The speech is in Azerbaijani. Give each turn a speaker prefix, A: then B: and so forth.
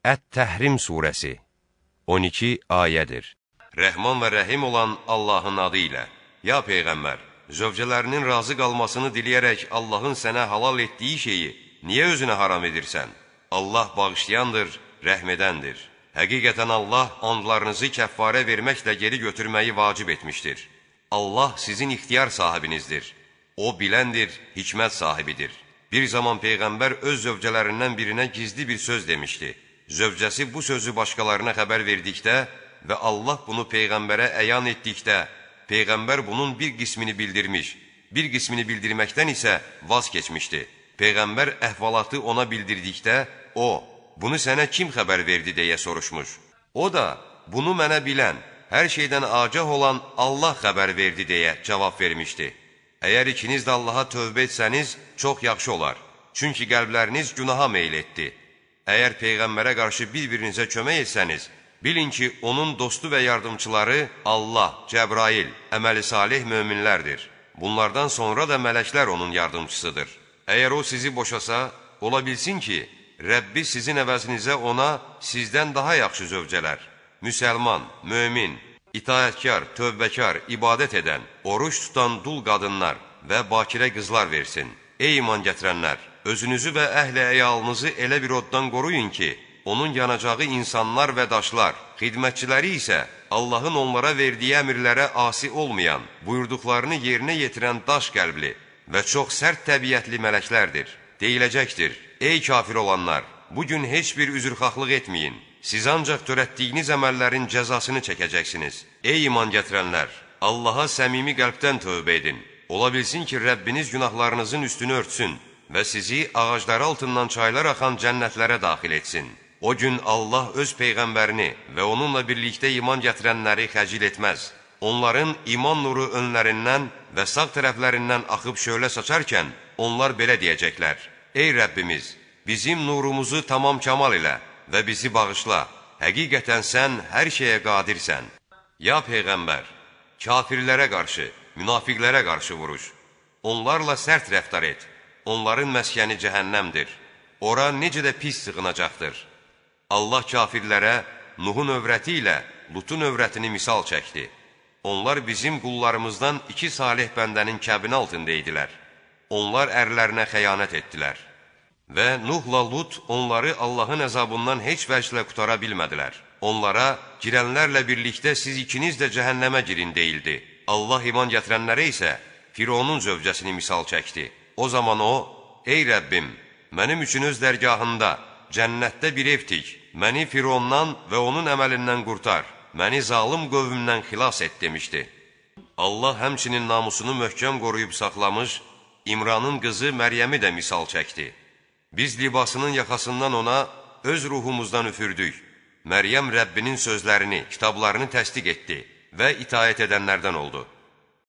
A: Ət-Təhrim surəsi 12 ayədir. Rəhman və Rəhim olan Allahın adı ilə. Ya Peyğəmbər, zövcələrinin razı qalmasını diləyərək Allahın sənə halal etdiyi şeyi niyə özünə haram edirsən? Allah bağışlayandır, rəhmədəndir. Həqiqətən Allah andlarınızı kəffarə verməklə geri götürməyi vacib etmişdir. Allah sizin ixtiyar sahibinizdir. O biləndir, hikmət sahibidir. Bir zaman Peyğəmbər öz zövcələrindən birinə gizli bir söz demişdi. Zövcəsi bu sözü başqalarına xəbər verdikdə və Allah bunu Peyğəmbərə əyan etdikdə, Peyğəmbər bunun bir qismini bildirmiş, bir qismini bildirməkdən isə vaz keçmişdi. Peyğəmbər əhvalatı ona bildirdikdə, o, bunu sənə kim xəbər verdi deyə soruşmuş. O da, bunu mənə bilən, hər şeydən agah olan Allah xəbər verdi deyə cavab vermişdi. Əgər ikiniz də Allaha tövbə etsəniz, çox yaxşı olar. Çünki qəlbləriniz günaha meyl etdi. Əgər Peyğəmbərə qarşı bir-birinizə kömək etsəniz, bilin ki, onun dostu və yardımçıları Allah, Cəbrail, əməli salih möminlərdir. Bunlardan sonra da mələklər onun yardımçısıdır. Əgər o sizi boşasa, ola bilsin ki, Rəbbi sizin əvəzinizə ona sizdən daha yaxşı zövcələr, müsəlman, mömin, itaətkar, tövbəkar, ibadət edən, oruç tutan dul qadınlar və bakirə qızlar versin. Ey iman gətirənlər! Özünüzü və əhli əyalınızı elə bir oddan qoruyun ki, onun yanacağı insanlar və daşlar, xidmətçiləri isə Allahın onlara verdiyi əmirlərə asi olmayan, buyurduqlarını yerinə yetirən daş qəlbli və çox sərt təbiətli mələklərdir. Deyiləcəkdir, ey kafir olanlar, bugün heç bir üzrxahlıq etməyin, siz ancaq törətdiyiniz əməllərin cəzasını çəkəcəksiniz. Ey iman gətirənlər, Allaha səmimi qəlbdən tövbə edin. Ola bilsin ki, Rəbbiniz günahlarınızın üstünü örtsün və sizi ağacları altından çaylar axan cənnətlərə daxil etsin. O gün Allah öz Peyğəmbərini və onunla birlikdə iman gətirənləri xəcil etməz. Onların iman nuru önlərindən və sağ tərəflərindən axıb şölə saçarkən, onlar belə deyəcəklər, Ey Rəbbimiz, bizim nurumuzu tamam kamal elə və bizi bağışla, həqiqətən sən hər şeyə qadirsən. Ya Peyğəmbər, kafirlərə qarşı, münafiqlərə qarşı vuruş, onlarla sərt rəftar et onların məskəni cəhənnəmdir. Ora necə də pis sığınacaqdır. Allah kafirlərə Nuhun övrəti ilə Lutun övrətini misal çəkdi. Onlar bizim qullarımızdan iki salih bəndənin kəbini altında idilər. Onlar ərlərinə xəyanət etdilər. Və Nuhla Lut onları Allahın əzabından heç vəclə qutara bilmədilər. Onlara, girənlərlə birlikdə siz ikiniz də cəhənnəmə girin deyildi. Allah iman gətirənlərə isə Fironun zövcəsini misal çəkdi. O zaman o, ey Rəbbim, mənim üçün öz dərgahında, cənnətdə bir ev tik, məni Firondan və onun əməlindən qurtar, məni zalım qövmümdən xilas et demişdi. Allah həmçinin namusunu möhkəm qoruyub saxlamış, İmranın qızı Məryəmi də misal çəkdi. Biz libasının yaxasından ona öz ruhumuzdan üfürdük. Məryəm Rəbbinin sözlərini, kitablarını təsdiq etdi və itaət edənlərdən oldu.